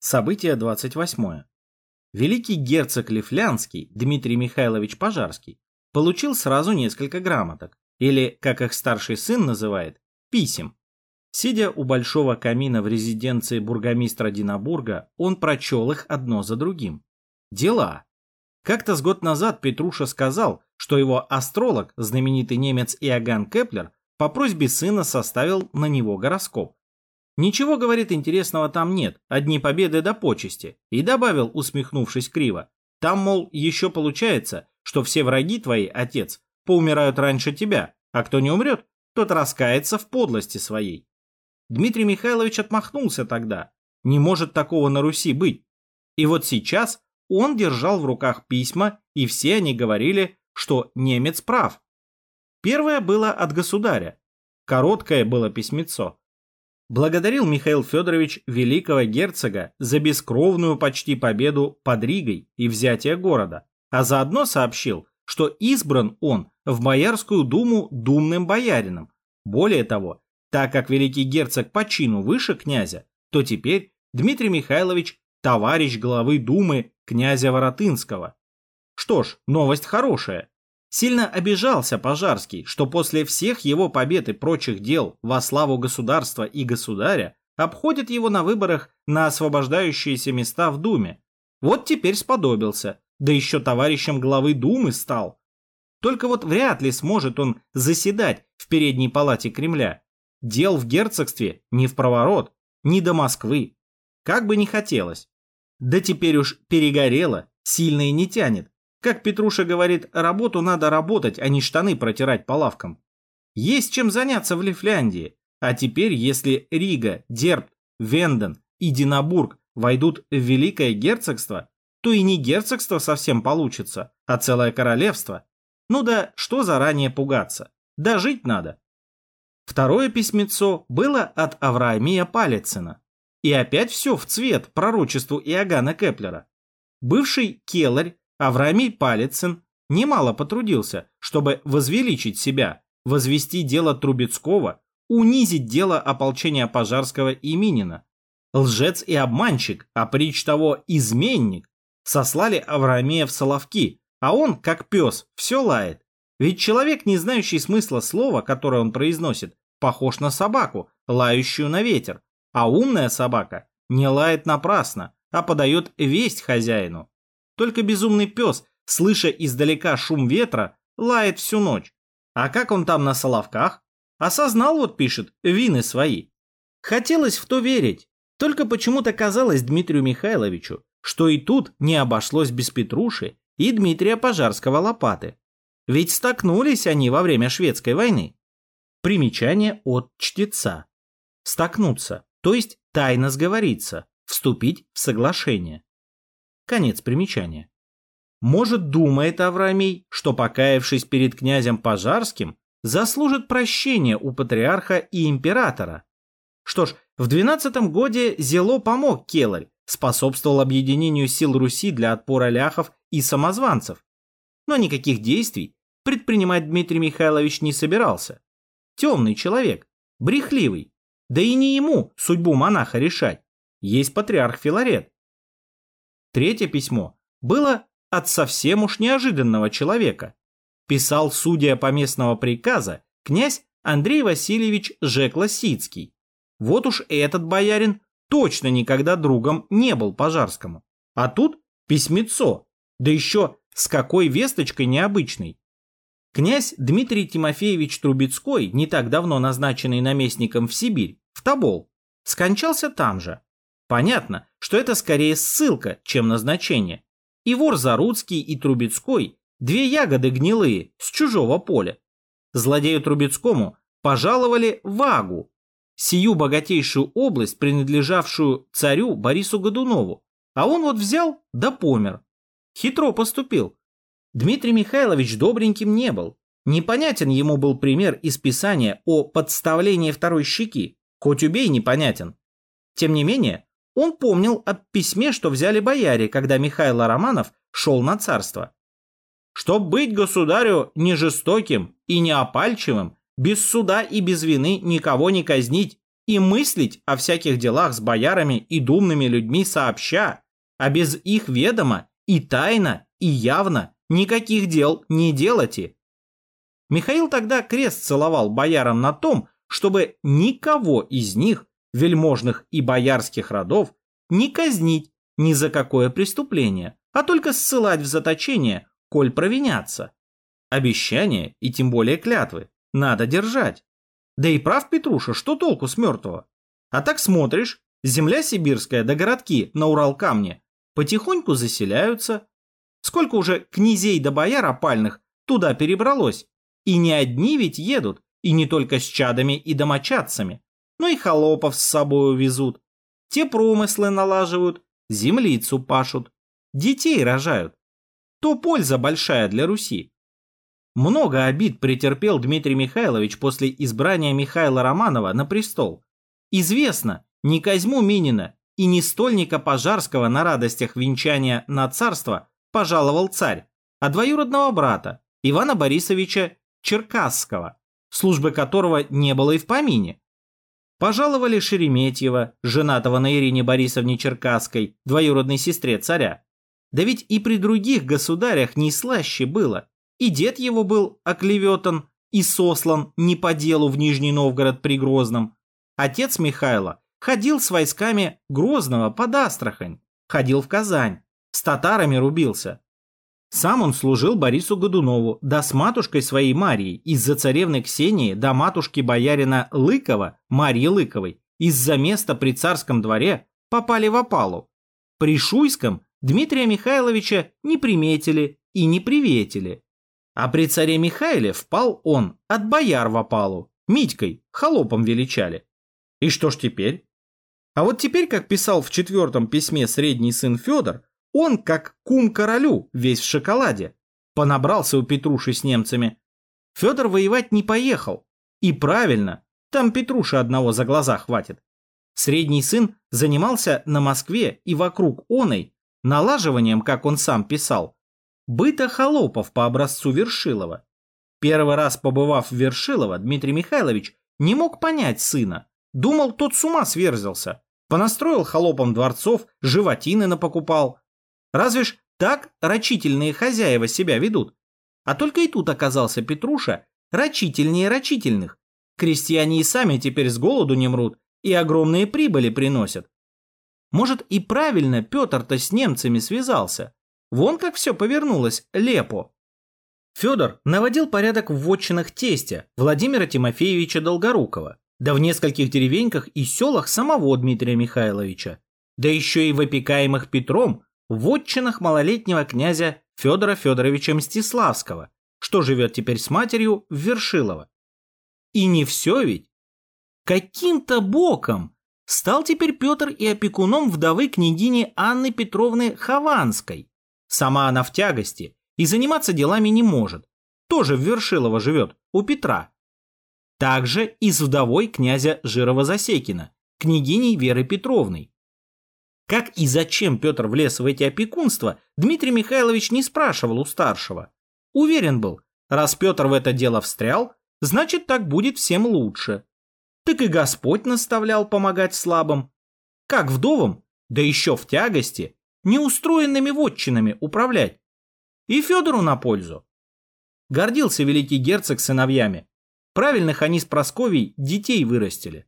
Событие 28. Великий герцог Лифлянский Дмитрий Михайлович Пожарский получил сразу несколько грамоток, или, как их старший сын называет, писем. Сидя у большого камина в резиденции бургомистра Динабурга, он прочел их одно за другим. Дела. Как-то с год назад Петруша сказал, что его астролог, знаменитый немец Иоганн Кеплер, по просьбе сына составил на него гороскоп. Ничего, говорит, интересного там нет, одни победы до почести. И добавил, усмехнувшись криво, там, мол, еще получается, что все враги твои, отец, поумирают раньше тебя, а кто не умрет, тот раскается в подлости своей. Дмитрий Михайлович отмахнулся тогда. Не может такого на Руси быть. И вот сейчас он держал в руках письма, и все они говорили, что немец прав. Первое было от государя. Короткое было письмецо благодарил Михаил Федорович великого герцога за бескровную почти победу под Ригой и взятие города, а заодно сообщил, что избран он в Боярскую думу думным боярином. Более того, так как великий герцог по чину выше князя, то теперь Дмитрий Михайлович товарищ главы думы князя Воротынского. Что ж, новость хорошая. Сильно обижался Пожарский, что после всех его побед и прочих дел во славу государства и государя обходят его на выборах на освобождающиеся места в Думе. Вот теперь сподобился, да еще товарищем главы Думы стал. Только вот вряд ли сможет он заседать в передней палате Кремля. Дел в герцогстве не в проворот, ни до Москвы. Как бы ни хотелось. Да теперь уж перегорело, сильно и не тянет. Как Петруша говорит, работу надо работать, а не штаны протирать по лавкам. Есть чем заняться в Лифляндии. А теперь, если Рига, Дербт, Венден и Динабург войдут в Великое Герцогство, то и не герцогство совсем получится, а целое королевство. Ну да, что заранее пугаться? Да жить надо. Второе письмецо было от Авраамия Палицына. И опять все в цвет пророчеству Иоганна Кеплера. Бывший келарь Авраамий Палицын немало потрудился, чтобы возвеличить себя, возвести дело Трубецкого, унизить дело ополчения Пожарского и Минина. Лжец и обманщик, а притч того изменник, сослали Авраамия в Соловки, а он, как пес, все лает. Ведь человек, не знающий смысла слова, которое он произносит, похож на собаку, лающую на ветер, а умная собака не лает напрасно, а подает весть хозяину. Только безумный пес, слыша издалека шум ветра, лает всю ночь. А как он там на Соловках? Осознал, вот пишет, вины свои. Хотелось в то верить. Только почему-то казалось Дмитрию Михайловичу, что и тут не обошлось без Петруши и Дмитрия Пожарского лопаты. Ведь столкнулись они во время шведской войны. Примечание от чтеца. Столкнуться, то есть тайно сговориться, вступить в соглашение. Конец примечания. Может, думает Авраамий, что, покаявшись перед князем Пожарским, заслужит прощения у патриарха и императора. Что ж, в 12 годе Зело помог Келарь, способствовал объединению сил Руси для отпора ляхов и самозванцев. Но никаких действий предпринимать Дмитрий Михайлович не собирался. Темный человек, брехливый. Да и не ему судьбу монаха решать. Есть патриарх Филарет. Третье письмо было от совсем уж неожиданного человека. Писал судья поместного приказа князь Андрей Васильевич Жеклосицкий. Вот уж этот боярин точно никогда другом не был Пожарскому. А тут письмецо, да еще с какой весточкой необычной. Князь Дмитрий Тимофеевич Трубецкой, не так давно назначенный наместником в Сибирь, в Тобол, скончался там же. Понятно, что это скорее ссылка, чем назначение. И вор Заруцкий, и Трубецкой – две ягоды гнилые, с чужого поля. Злодею Трубецкому пожаловали Вагу, сию богатейшую область, принадлежавшую царю Борису Годунову, а он вот взял да помер. Хитро поступил. Дмитрий Михайлович добреньким не был. Непонятен ему был пример из Писания о подставлении второй щеки, хоть убей непонятен. Тем не менее, он помнил о письме, что взяли бояре, когда Михаил Романов шел на царство. Чтоб быть государю не жестоким и не опальчивым, без суда и без вины никого не казнить, и мыслить о всяких делах с боярами и думными людьми сообща, а без их ведома и тайно, и явно никаких дел не делайте. Михаил тогда крест целовал боярам на том, чтобы никого из них, вельможных и боярских родов, не казнить ни за какое преступление, а только ссылать в заточение, коль провинятся. Обещания и тем более клятвы надо держать. Да и прав Петруша, что толку с мертвого? А так смотришь, земля сибирская да городки на Урал-камне потихоньку заселяются. Сколько уже князей да бояр опальных туда перебралось? И не одни ведь едут, и не только с чадами и домочадцами, но и холопов с собой везут. Те промыслы налаживают, землицу пашут, детей рожают. То польза большая для Руси. Много обид претерпел Дмитрий Михайлович после избрания Михаила Романова на престол. Известно, не Козьму Минина и не стольника Пожарского на радостях венчания на царство пожаловал царь, а двоюродного брата Ивана Борисовича Черкасского, службы которого не было и в помине. Пожаловали Шереметьева, женатого на Ирине Борисовне Черкасской, двоюродной сестре царя. Да ведь и при других государях не слаще было. И дед его был оклеветан и сослан не по делу в Нижний Новгород при Грозном. Отец Михайла ходил с войсками Грозного под Астрахань, ходил в Казань, с татарами рубился. Сам он служил Борису Годунову, да с матушкой своей Марией, из-за царевны Ксении, да матушки боярина Лыкова, Марьи Лыковой, из-за места при царском дворе попали в опалу. При Шуйском Дмитрия Михайловича не приметили и не приветили. А при царе Михаиле впал он от бояр в опалу, Митькой, холопом величали. И что ж теперь? А вот теперь, как писал в четвертом письме средний сын Федор, он, как кум королю, весь в шоколаде. Понабрался у Петруши с немцами. Федор воевать не поехал. И правильно, там Петруша одного за глаза хватит. Средний сын занимался на Москве и вокруг оной налаживанием, как он сам писал, быта холопов по образцу Вершилова. Первый раз побывав в Вершилово, Дмитрий Михайлович не мог понять сына. Думал, тот с ума сверзился. Понастроил холопам дворцов, животины напокупал. Разве ж так рачительные хозяева себя ведут? А только и тут оказался Петруша рачительнее рачительных. Крестьяне и сами теперь с голоду не мрут и огромные прибыли приносят. Может и правильно Петр-то с немцами связался. Вон как все повернулось, лепо. Федор наводил порядок в вотчинах тестя Владимира Тимофеевича Долгорукова, да в нескольких деревеньках и селах самого Дмитрия Михайловича, да еще и в опекаемых Петром вотчинах малолетнего князя Федора Федоровича Мстиславского, что живет теперь с матерью в Вершилово. И не все ведь. Каким-то боком стал теперь Петр и опекуном вдовы княгини Анны Петровны Хованской, Сама она в тягости и заниматься делами не может. Тоже в Вершилово живет, у Петра. Также и с вдовой князя Жирова-Засекина, княгиней Веры Петровной. Как и зачем Петр влез в эти опекунства, Дмитрий Михайлович не спрашивал у старшего. Уверен был, раз Петр в это дело встрял, значит так будет всем лучше. Так и Господь наставлял помогать слабым. Как вдовам, да еще в тягости, неустроенными вотчинами управлять. И Федору на пользу. Гордился великий герцог сыновьями. Правильных они с Просковей детей вырастили.